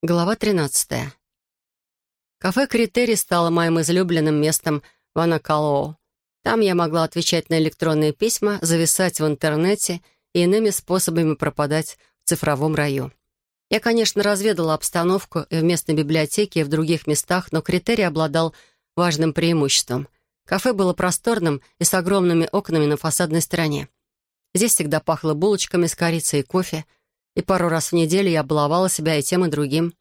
Глава 13. Кафе «Критерий» стало моим излюбленным местом в Анакалоо. Там я могла отвечать на электронные письма, зависать в интернете и иными способами пропадать в цифровом раю. Я, конечно, разведала обстановку и в местной библиотеке, и в других местах, но «Критерий» обладал важным преимуществом. Кафе было просторным и с огромными окнами на фасадной стороне. Здесь всегда пахло булочками с корицей и кофе — и пару раз в неделю я баловала себя и тем, и другим.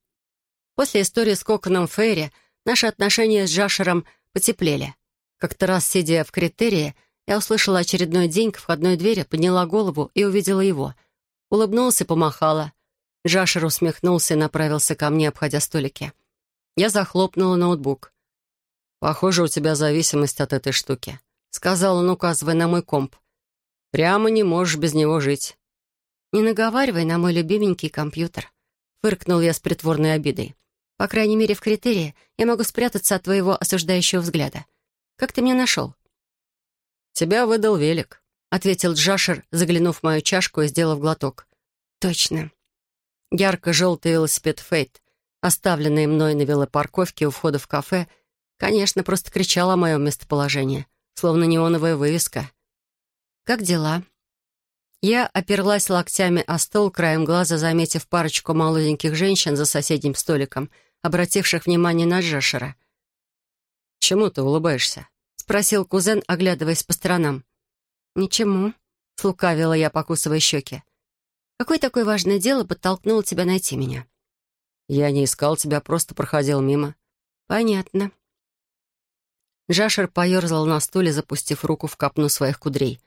После истории с Коконом Фейри наши отношения с Джашером потеплели. Как-то раз, сидя в критерии, я услышала очередной день к входной двери, подняла голову и увидела его. Улыбнулся и помахала. Джашер усмехнулся и направился ко мне, обходя столики. Я захлопнула ноутбук. «Похоже, у тебя зависимость от этой штуки», — сказал он, указывая на мой комп. «Прямо не можешь без него жить». «Не наговаривай на мой любименький компьютер», — фыркнул я с притворной обидой. «По крайней мере, в критерии я могу спрятаться от твоего осуждающего взгляда. Как ты меня нашел?» «Тебя выдал велик», — ответил Джашер, заглянув в мою чашку и сделав глоток. «Точно». Ярко-желтый велосипед «Фейт», оставленный мной на велопарковке у входа в кафе, конечно, просто кричал о моем местоположении, словно неоновая вывеска. «Как дела?» Я оперлась локтями о стол, краем глаза заметив парочку молоденьких женщин за соседним столиком, обративших внимание на Джашера. «Чему ты улыбаешься?» — спросил кузен, оглядываясь по сторонам. «Ничему», — слукавила я, покусывая щеки. «Какое такое важное дело подтолкнуло тебя найти меня?» «Я не искал тебя, просто проходил мимо». «Понятно». Джашер поерзал на стуле, запустив руку в копну своих кудрей.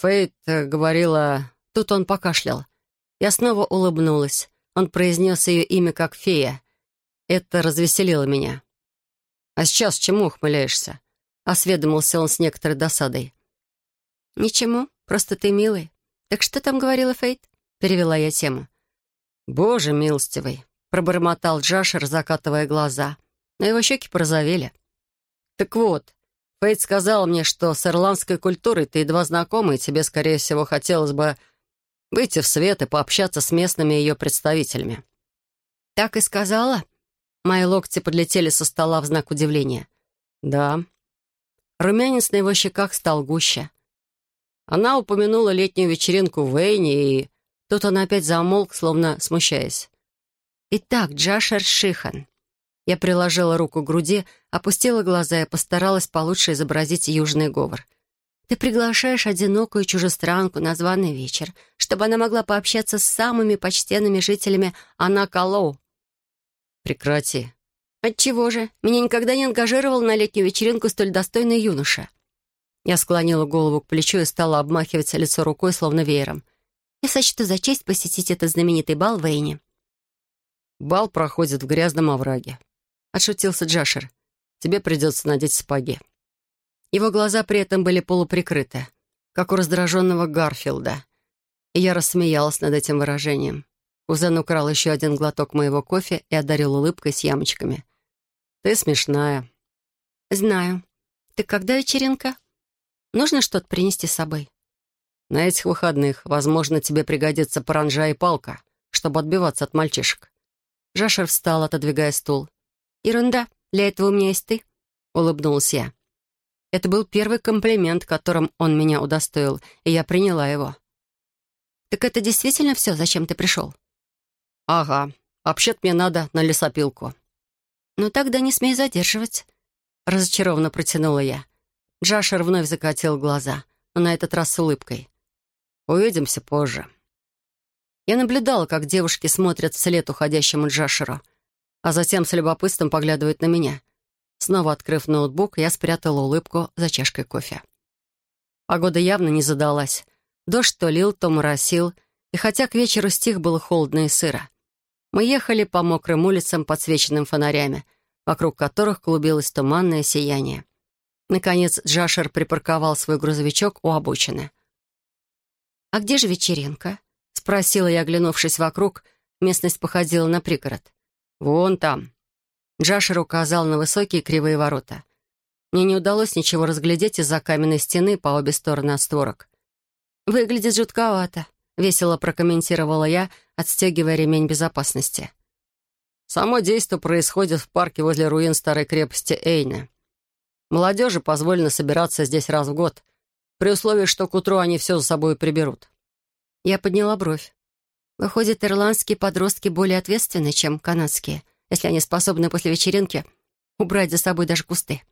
Фейт э, говорила... Тут он покашлял. Я снова улыбнулась. Он произнес ее имя как фея. Это развеселило меня. «А сейчас чему ухмыляешься?» — осведомился он с некоторой досадой. «Ничему, просто ты милый. Так что там говорила Фейт?» — перевела я тему. «Боже милостивый!» — пробормотал Джашер, закатывая глаза. Но его щеки порозовели. «Так вот, Фейт сказал мне, что с ирландской культурой ты едва знакома, и тебе, скорее всего, хотелось бы выйти в свет и пообщаться с местными ее представителями». «Так и сказала?» Мои локти подлетели со стола в знак удивления. «Да». Румянец на его щеках стал гуще. Она упомянула летнюю вечеринку в Вейне, и... Тут он опять замолк, словно смущаясь. «Итак, Джашер Шихан, я приложила руку к груди, опустила глаза и постаралась получше изобразить южный говор. «Ты приглашаешь одинокую чужестранку на званый вечер, чтобы она могла пообщаться с самыми почтенными жителями Анакалоу». «Прекрати». «Отчего же? Меня никогда не ангажировал на летнюю вечеринку столь достойный юноша». Я склонила голову к плечу и стала обмахивать лицо рукой, словно веером. «Я сочту за честь посетить этот знаменитый бал в Эйне». «Бал проходит в грязном овраге», — отшутился Джашер. «Тебе придется надеть сапоги». Его глаза при этом были полуприкрыты, как у раздраженного Гарфилда. И я рассмеялась над этим выражением. Кузен украл еще один глоток моего кофе и одарил улыбкой с ямочками. «Ты смешная». «Знаю. Ты когда вечеринка? Нужно что-то принести с собой?» «На этих выходных, возможно, тебе пригодится паранжа и палка, чтобы отбиваться от мальчишек». Жашер встал, отодвигая стул. «Ерунда. Для этого у меня есть ты», — улыбнулась я. Это был первый комплимент, которым он меня удостоил, и я приняла его. «Так это действительно все, зачем ты пришел?» «Ага. Вообще-то мне надо на лесопилку». «Ну тогда не смей задерживать», — разочарованно протянула я. Джашер вновь закатил глаза, но на этот раз с улыбкой. «Увидимся позже». Я наблюдала, как девушки смотрят вслед уходящему Джашеру — а затем с любопытством поглядывает на меня. Снова открыв ноутбук, я спрятала улыбку за чашкой кофе. Погода явно не задалась. Дождь то лил, то моросил, и хотя к вечеру стих было холодно и сыро. Мы ехали по мокрым улицам, подсвеченным фонарями, вокруг которых клубилось туманное сияние. Наконец Джашер припарковал свой грузовичок у обочины. «А где же вечеринка?» — спросила я, оглянувшись вокруг. Местность походила на пригород. «Вон там». Джашер указал на высокие кривые ворота. Мне не удалось ничего разглядеть из-за каменной стены по обе стороны от створок. «Выглядит жутковато», — весело прокомментировала я, отстегивая ремень безопасности. Само действо происходит в парке возле руин старой крепости Эйна. Молодежи позволено собираться здесь раз в год, при условии, что к утру они все за собой приберут. Я подняла бровь. Выходит, ирландские подростки более ответственны, чем канадские, если они способны после вечеринки убрать за собой даже кусты.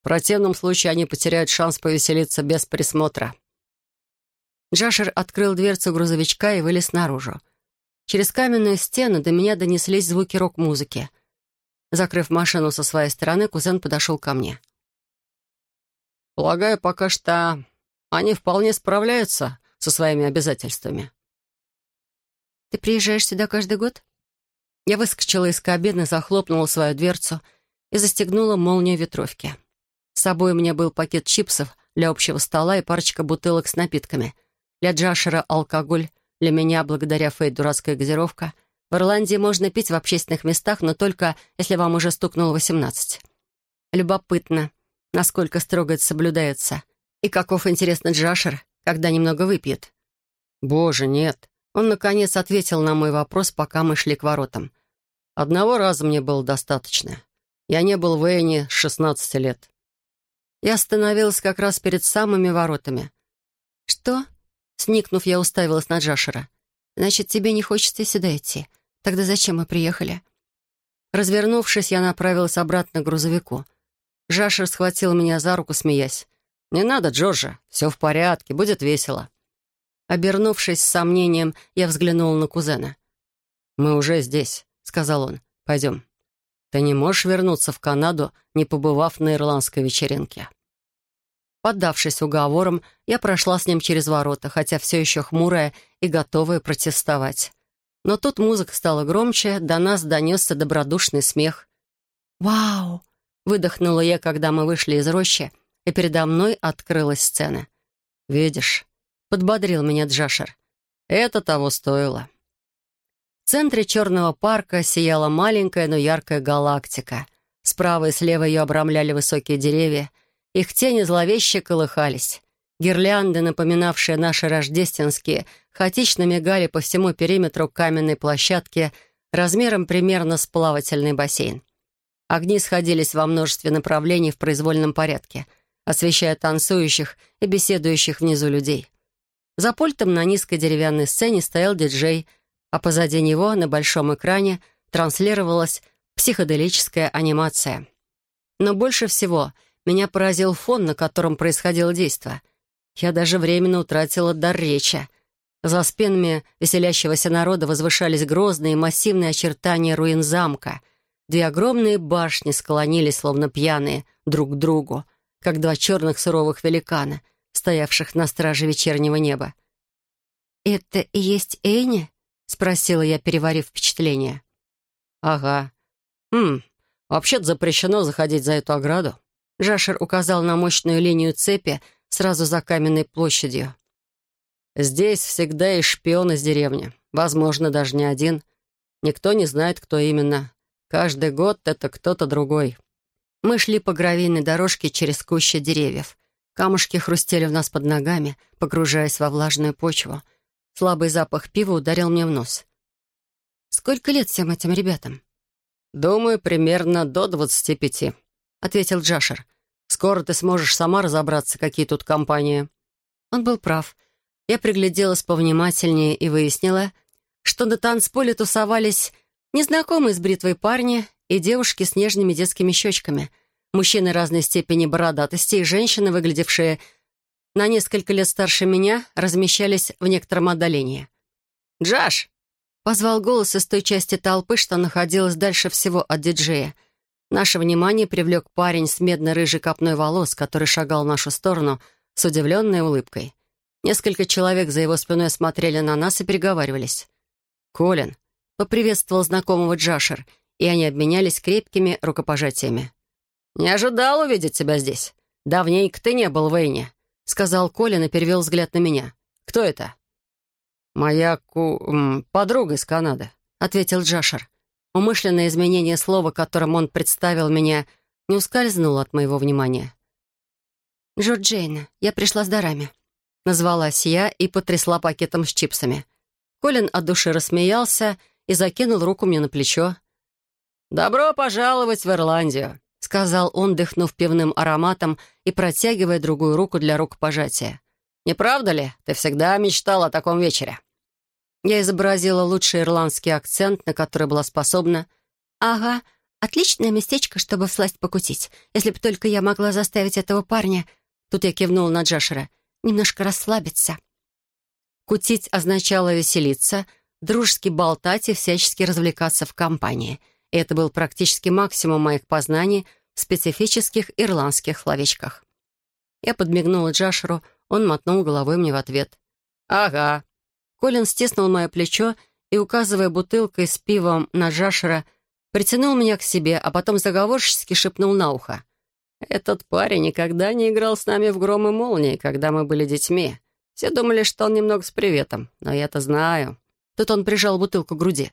В противном случае они потеряют шанс повеселиться без присмотра. Джашер открыл дверцу грузовичка и вылез наружу. Через каменную стену до меня донеслись звуки рок-музыки. Закрыв машину со своей стороны, кузен подошел ко мне. «Полагаю, пока что они вполне справляются со своими обязательствами». «Ты приезжаешь сюда каждый год?» Я выскочила из кабины, захлопнула свою дверцу и застегнула молнию ветровки. С собой у меня был пакет чипсов для общего стола и парочка бутылок с напитками. Для Джашера алкоголь, для меня, благодаря Фейт, дурацкая газировка. В Ирландии можно пить в общественных местах, но только если вам уже стукнуло восемнадцать. Любопытно, насколько строго это соблюдается. И каков, интересно, Джашер, когда немного выпьет. «Боже, нет!» Он, наконец, ответил на мой вопрос, пока мы шли к воротам. «Одного раза мне было достаточно. Я не был в Эйне с 16 лет». Я остановилась как раз перед самыми воротами. «Что?» Сникнув, я уставилась на Джашера. «Значит, тебе не хочется сюда идти. Тогда зачем мы приехали?» Развернувшись, я направилась обратно к грузовику. Джашер схватил меня за руку, смеясь. «Не надо, Джорджа. Все в порядке, будет весело». Обернувшись с сомнением, я взглянула на кузена. «Мы уже здесь», — сказал он. «Пойдем». Ты не можешь вернуться в Канаду, не побывав на ирландской вечеринке». Поддавшись уговорам, я прошла с ним через ворота, хотя все еще хмурая и готовая протестовать. Но тут музыка стала громче, до нас донесся добродушный смех. «Вау!» — выдохнула я, когда мы вышли из рощи, и передо мной открылась сцена. «Видишь», — подбодрил меня Джашер, — «это того стоило». В центре черного парка сияла маленькая, но яркая галактика. Справа и слева ее обрамляли высокие деревья. Их тени зловеще колыхались. Гирлянды, напоминавшие наши рождественские, хаотично мигали по всему периметру каменной площадки размером примерно с плавательный бассейн. Огни сходились во множестве направлений в произвольном порядке, освещая танцующих и беседующих внизу людей. За пультом на низкой деревянной сцене стоял диджей — а позади него на большом экране транслировалась психоделическая анимация. Но больше всего меня поразил фон, на котором происходило действо. Я даже временно утратила дар речи. За спинами веселящегося народа возвышались грозные массивные очертания руин замка. Две огромные башни склонились, словно пьяные, друг к другу, как два черных суровых великана, стоявших на страже вечернего неба. «Это и есть Эйни?» — спросила я, переварив впечатление. «Ага. Хм, вообще-то запрещено заходить за эту ограду». Жашер указал на мощную линию цепи сразу за каменной площадью. «Здесь всегда есть шпион из деревни. Возможно, даже не один. Никто не знает, кто именно. Каждый год это кто-то другой». Мы шли по гравийной дорожке через кущи деревьев. Камушки хрустели в нас под ногами, погружаясь во влажную почву — Слабый запах пива ударил мне в нос. «Сколько лет всем этим ребятам?» «Думаю, примерно до двадцати пяти», — ответил Джашер. «Скоро ты сможешь сама разобраться, какие тут компании». Он был прав. Я пригляделась повнимательнее и выяснила, что на танцполе тусовались незнакомые с бритвой парни и девушки с нежными детскими щечками, мужчины разной степени бородатости и женщины, выглядевшие на несколько лет старше меня, размещались в некотором отдалении. «Джаш!» — позвал голос из той части толпы, что находилась дальше всего от диджея. Наше внимание привлек парень с медно-рыжей копной волос, который шагал в нашу сторону с удивленной улыбкой. Несколько человек за его спиной смотрели на нас и переговаривались. «Колин», — поприветствовал знакомого Джашер, и они обменялись крепкими рукопожатиями. «Не ожидал увидеть тебя здесь. Давненько ты не был в Эйне сказал Колин и перевел взгляд на меня. «Кто это?» «Моя ку... подруга из Канады», — ответил Джашер. Умышленное изменение слова, которым он представил меня, не ускользнуло от моего внимания. «Джорджейна, я пришла с дарами», — назвалась я и потрясла пакетом с чипсами. Колин от души рассмеялся и закинул руку мне на плечо. «Добро пожаловать в Ирландию», — сказал он, дыхнув пивным ароматом и протягивая другую руку для рукопожатия. «Не правда ли? Ты всегда мечтал о таком вечере». Я изобразила лучший ирландский акцент, на который была способна. «Ага, отличное местечко, чтобы всласть покутить. Если бы только я могла заставить этого парня...» Тут я кивнула на Джашера. «Немножко расслабиться». Кутить означало веселиться, дружески болтать и всячески развлекаться в компании. Это был практически максимум моих познаний в специфических ирландских словечках. Я подмигнула Джашеру, он мотнул головой мне в ответ. «Ага». Колин стиснул мое плечо и, указывая бутылкой с пивом на Джашера, притянул меня к себе, а потом заговорчески шепнул на ухо. «Этот парень никогда не играл с нами в гром и молнии, когда мы были детьми. Все думали, что он немного с приветом, но я-то знаю. Тут он прижал бутылку к груди.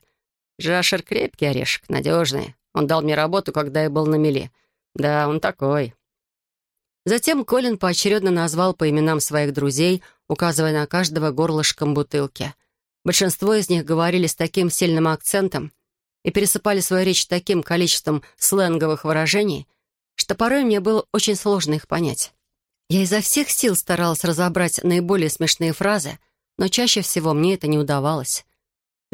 Жашер крепкий орешек, надежный. Он дал мне работу, когда я был на мели. Да, он такой. Затем Колин поочередно назвал по именам своих друзей, указывая на каждого горлышком бутылки. Большинство из них говорили с таким сильным акцентом и пересыпали свою речь таким количеством сленговых выражений, что порой мне было очень сложно их понять. Я изо всех сил старалась разобрать наиболее смешные фразы, но чаще всего мне это не удавалось.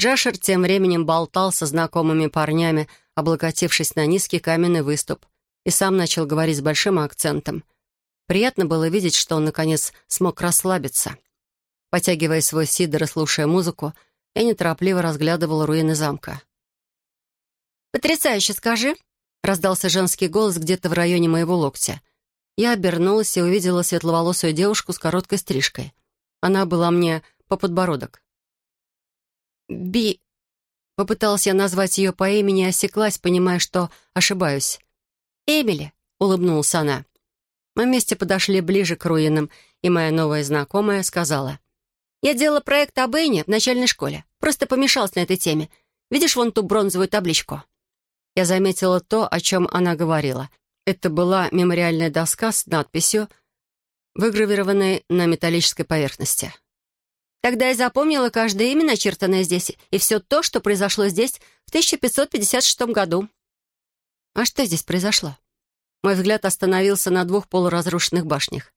Джашер тем временем болтал со знакомыми парнями, облокотившись на низкий каменный выступ, и сам начал говорить с большим акцентом. Приятно было видеть, что он, наконец, смог расслабиться. Потягивая свой сидор и слушая музыку, я неторопливо разглядывала руины замка. «Потрясающе, скажи!» — раздался женский голос где-то в районе моего локтя — я обернулась и увидела светловолосую девушку с короткой стрижкой. Она была мне по подбородок. «Би...» Попыталась я назвать ее по имени осеклась, понимая, что ошибаюсь. «Эмили», — улыбнулась она. Мы вместе подошли ближе к руинам, и моя новая знакомая сказала. «Я делала проект об Эйне в начальной школе. Просто помешалась на этой теме. Видишь вон ту бронзовую табличку?» Я заметила то, о чем она говорила, это была мемориальная доска с надписью, выгравированной на металлической поверхности. Тогда я запомнила каждое имя, начертанное здесь, и все то, что произошло здесь в 1556 году. А что здесь произошло? Мой взгляд остановился на двух полуразрушенных башнях.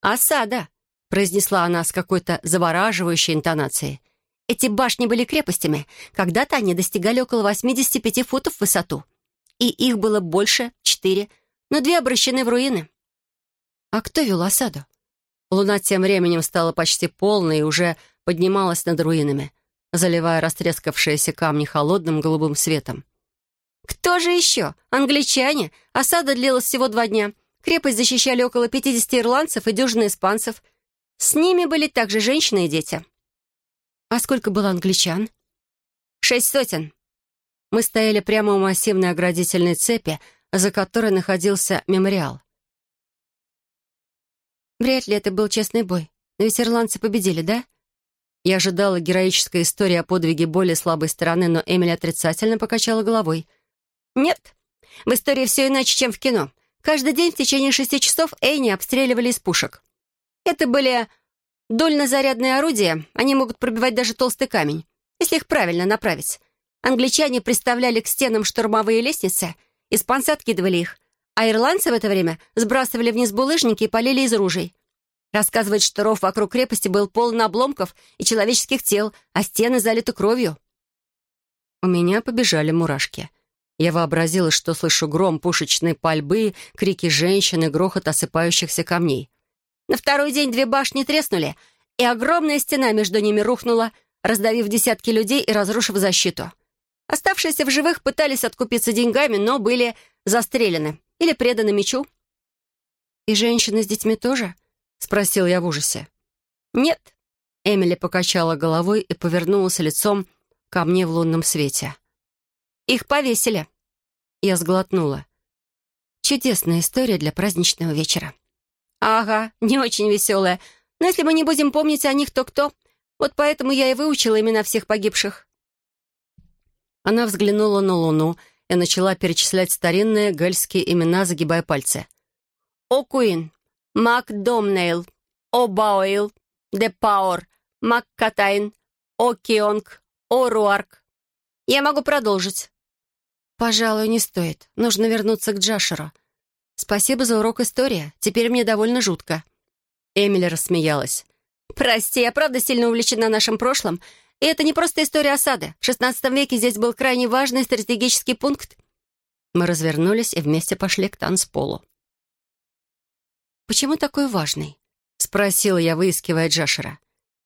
«Осада!» — произнесла она с какой-то завораживающей интонацией. «Эти башни были крепостями. Когда-то они достигали около 85 футов в высоту и их было больше, четыре, но две обращены в руины. А кто вел осаду? Луна тем временем стала почти полной и уже поднималась над руинами, заливая растрескавшиеся камни холодным голубым светом. «Кто же еще? Англичане. Осада длилась всего два дня. Крепость защищали около 50 ирландцев и дюжины испанцев. С ними были также женщины и дети». «А сколько было англичан?» «Шесть сотен. Мы стояли прямо у массивной оградительной цепи, за которой находился мемориал. Вряд ли это был честный бой. Но ведь ирландцы победили, да? Я ожидала героической истории о подвиге более слабой стороны, но Эмили отрицательно покачала головой. «Нет, в истории все иначе, чем в кино. Каждый день в течение шести часов Эйни обстреливали из пушек. Это были дульнозарядные орудия, они могут пробивать даже толстый камень, если их правильно направить. Англичане приставляли к стенам штурмовые лестницы, испанцы откидывали их, а ирландцы в это время сбрасывали вниз булыжники и полили из ружей. Рассказывает, что ров вокруг крепости был полон обломков и человеческих тел, а стены залиты кровью. У меня побежали мурашки. Я вообразила, что слышу гром пушечной пальбы, крики женщин и грохот осыпающихся камней. На второй день две башни треснули, и огромная стена между ними рухнула, раздавив десятки людей и разрушив защиту. Оставшиеся в живых пытались откупиться деньгами, но были застрелены или преданы мечу. «И женщины с детьми тоже?» — спросил я в ужасе. «Нет». Эмили покачала головой и повернулась лицом ко мне в лунном свете. «Их повесили». Я сглотнула. Чудесная история для праздничного вечера. «Ага, не очень веселая. Но если мы не будем помнить о них, то кто? Вот поэтому я и выучила имена всех погибших. Она взглянула на Луну и начала перечислять старинные гельские имена, загибая пальцы. «Окуин, Макдомнейл, О'Бауэлл, Депауэр, Маккатайн, О'Кионг, О'Руарк. Я могу продолжить». «Пожалуй, не стоит. Нужно вернуться к Джашеру. Спасибо за урок истории. Теперь мне довольно жутко». Эмили рассмеялась. «Прости, я правда сильно увлечена нашим прошлым. И это не просто история осады. В XVI веке здесь был крайне важный стратегический пункт». Мы развернулись и вместе пошли к танцполу. «Почему такой важный?» — спросила я, выискивая Джашера.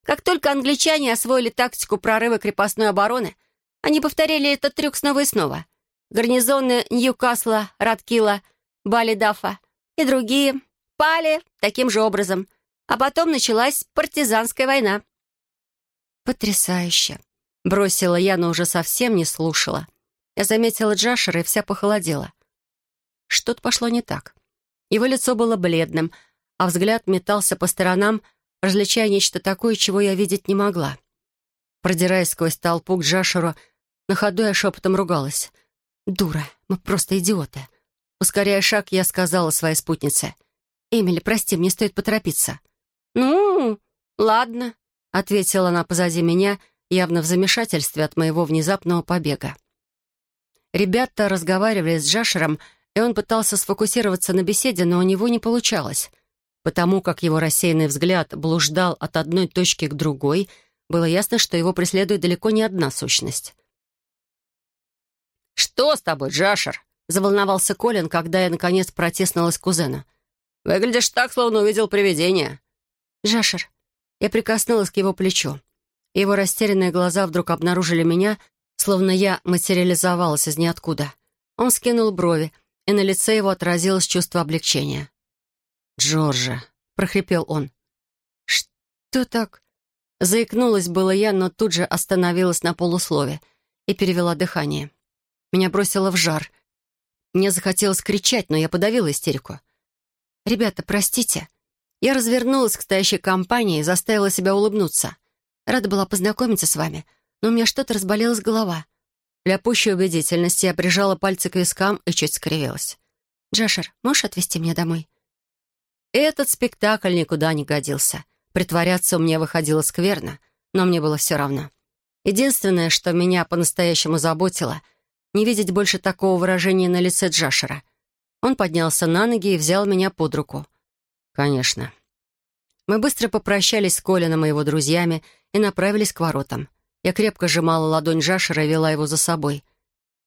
«Как только англичане освоили тактику прорыва крепостной обороны, они повторяли этот трюк снова и снова. Гарнизоны Ньюкасла, Радкила, Балидафа и другие пали таким же образом. А потом началась партизанская война. «Потрясающе!» — бросила я, но уже совсем не слушала. Я заметила Джашера и вся похолодела. Что-то пошло не так. Его лицо было бледным, а взгляд метался по сторонам, различая нечто такое, чего я видеть не могла. Продираясь сквозь толпу к Джашеру, на ходу я шепотом ругалась. «Дура, мы просто идиоты». Ускоряя шаг, я сказала своей спутнице. «Эмили, прости, мне стоит поторопиться». «Ну, ладно», — ответила она позади меня, явно в замешательстве от моего внезапного побега. Ребята разговаривали с Джашером, и он пытался сфокусироваться на беседе, но у него не получалось. Потому как его рассеянный взгляд блуждал от одной точки к другой, было ясно, что его преследует далеко не одна сущность. «Что с тобой, Джашер?» — заволновался Колин, когда я, наконец, протеснулась кузена. «Выглядишь так, словно увидел привидение». «Джашер». Я прикоснулась к его плечу. Его растерянные глаза вдруг обнаружили меня, словно я материализовалась из ниоткуда. Он скинул брови, и на лице его отразилось чувство облегчения. «Джорджа», — прохрипел он. «Что так?» Заикнулась было я, но тут же остановилась на полуслове и перевела дыхание. Меня бросило в жар. Мне захотелось кричать, но я подавила истерику. «Ребята, простите». Я развернулась к стоящей компании и заставила себя улыбнуться. Рада была познакомиться с вами, но у меня что-то разболелась голова. Для пущей убедительности я прижала пальцы к вискам и чуть скривилась. «Джашер, можешь отвезти меня домой?» Этот спектакль никуда не годился. Притворяться у меня выходило скверно, но мне было все равно. Единственное, что меня по-настоящему заботило — не видеть больше такого выражения на лице Джашера. Он поднялся на ноги и взял меня под руку. «Конечно». Мы быстро попрощались с Колином и его друзьями и направились к воротам. Я крепко сжимала ладонь Джашера и вела его за собой.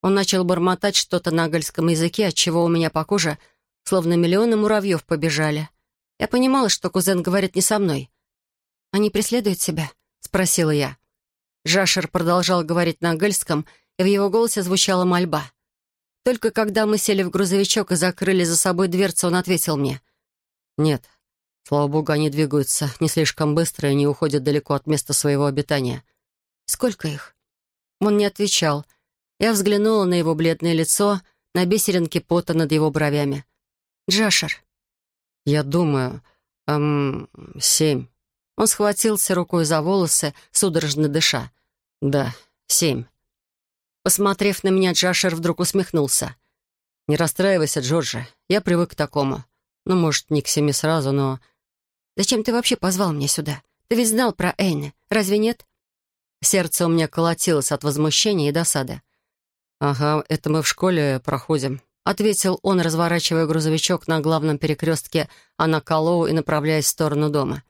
Он начал бормотать что-то на гальском языке, отчего у меня по коже словно миллионы муравьев побежали. Я понимала, что кузен говорит не со мной. «Они преследуют себя?» — спросила я. Джашер продолжал говорить на гальском, и в его голосе звучала мольба. Только когда мы сели в грузовичок и закрыли за собой дверцу, он ответил мне. «Нет, слава богу, они двигаются не слишком быстро и не уходят далеко от места своего обитания. Сколько их?» Он не отвечал. Я взглянула на его бледное лицо, на бисеринки пота над его бровями. «Джашер». «Я думаю, эм, семь». Он схватился рукой за волосы, судорожно дыша. «Да, семь». Посмотрев на меня, Джашер вдруг усмехнулся. «Не расстраивайся, Джорджи. Я привык к такому. Ну, может, не к семи сразу, но...» «Зачем ты вообще позвал меня сюда? Ты ведь знал про Эйны, разве нет?» Сердце у меня колотилось от возмущения и досады. «Ага, это мы в школе проходим», — ответил он, разворачивая грузовичок на главном перекрестке Анакалоу и направляясь в сторону дома.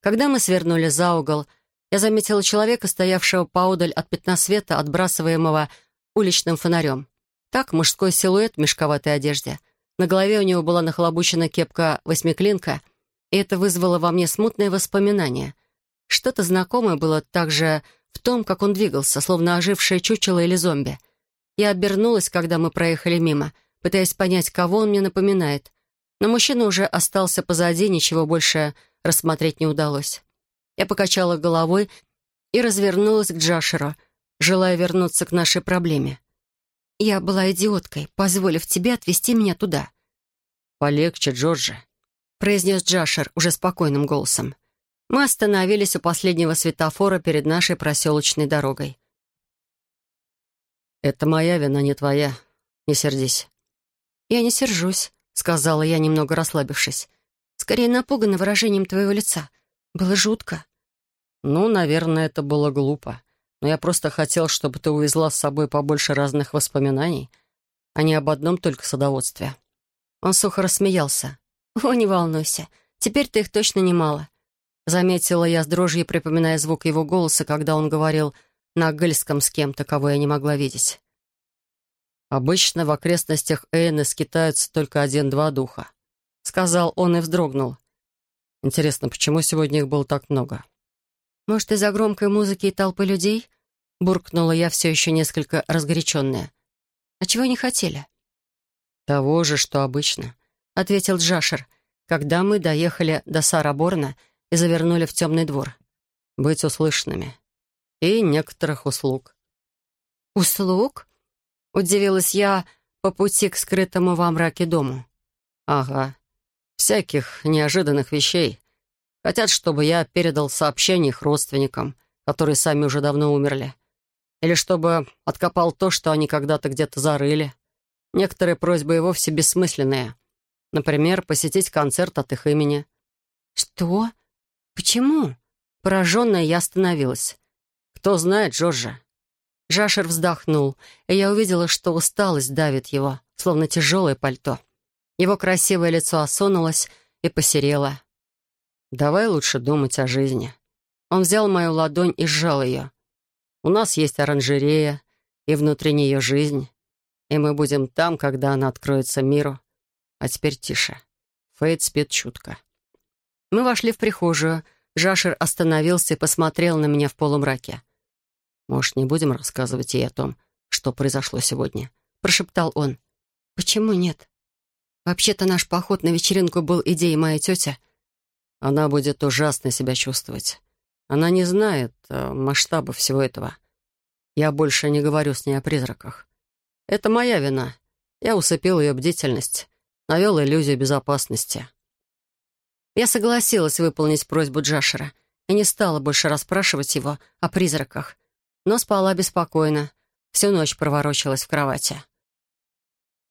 Когда мы свернули за угол, я заметила человека, стоявшего поодаль от пятна света, отбрасываемого уличным фонарем. Так, мужской силуэт в мешковатой одежде. На голове у него была нахлобучена кепка-восьмиклинка, и это вызвало во мне смутные воспоминания. Что-то знакомое было также в том, как он двигался, словно ожившее чучело или зомби. Я обернулась, когда мы проехали мимо, пытаясь понять, кого он мне напоминает. Но мужчина уже остался позади, ничего больше рассмотреть не удалось. Я покачала головой и развернулась к Джашеру, желая вернуться к нашей проблеме. «Я была идиоткой, позволив тебе отвезти меня туда». «Полегче, Джорджи», — произнес Джашер уже спокойным голосом. Мы остановились у последнего светофора перед нашей проселочной дорогой. «Это моя вина, не твоя. Не сердись». «Я не сержусь», — сказала я, немного расслабившись. «Скорее напугана выражением твоего лица. Было жутко. Ну, наверное, это было глупо. Но я просто хотел, чтобы ты увезла с собой побольше разных воспоминаний, а не об одном только садоводстве». Он сухо рассмеялся. «О, не волнуйся, теперь-то их точно немало». Заметила я с дрожью, припоминая звук его голоса, когда он говорил на гельском с кем-то, кого я не могла видеть. «Обычно в окрестностях Эйны скитаются только один-два духа», — сказал он и вздрогнул. «Интересно, почему сегодня их было так много?» «Может, из-за громкой музыки и толпы людей?» — буркнула я все еще несколько разгоряченная. «А чего они хотели?» «Того же, что обычно», — ответил Джашер, когда мы доехали до Сараборна и завернули в темный двор. «Быть услышанными. И некоторых услуг». «Услуг?» — удивилась я по пути к скрытому во мраке дому. «Ага. Всяких неожиданных вещей. Хотят, чтобы я передал сообщение их родственникам, которые сами уже давно умерли. Или чтобы откопал то, что они когда-то где-то зарыли. Некоторые просьбы и вовсе бессмысленные. Например, посетить концерт от их имени. «Что? Почему?» Пораженная я остановилась. «Кто знает, Джорджа?» Жашер вздохнул, и я увидела, что усталость давит его, словно тяжелое пальто. Его красивое лицо осунулось и посерело. «Давай лучше думать о жизни». Он взял мою ладонь и сжал ее. «У нас есть оранжерея, и внутри нее жизнь и мы будем там, когда она откроется миру. А теперь тише. Фейт спит чутко. Мы вошли в прихожую. Жашер остановился и посмотрел на меня в полумраке. «Может, не будем рассказывать ей о том, что произошло сегодня?» — прошептал он. «Почему нет? Вообще-то наш поход на вечеринку был идеей моей тети». «Она будет ужасно себя чувствовать. Она не знает э, масштаба всего этого. Я больше не говорю с ней о призраках. Это моя вина. Я усыпил ее бдительность, навел иллюзию безопасности. Я согласилась выполнить просьбу Джашера и не стала больше расспрашивать его о призраках, но спала беспокойно, всю ночь проворочилась в кровати.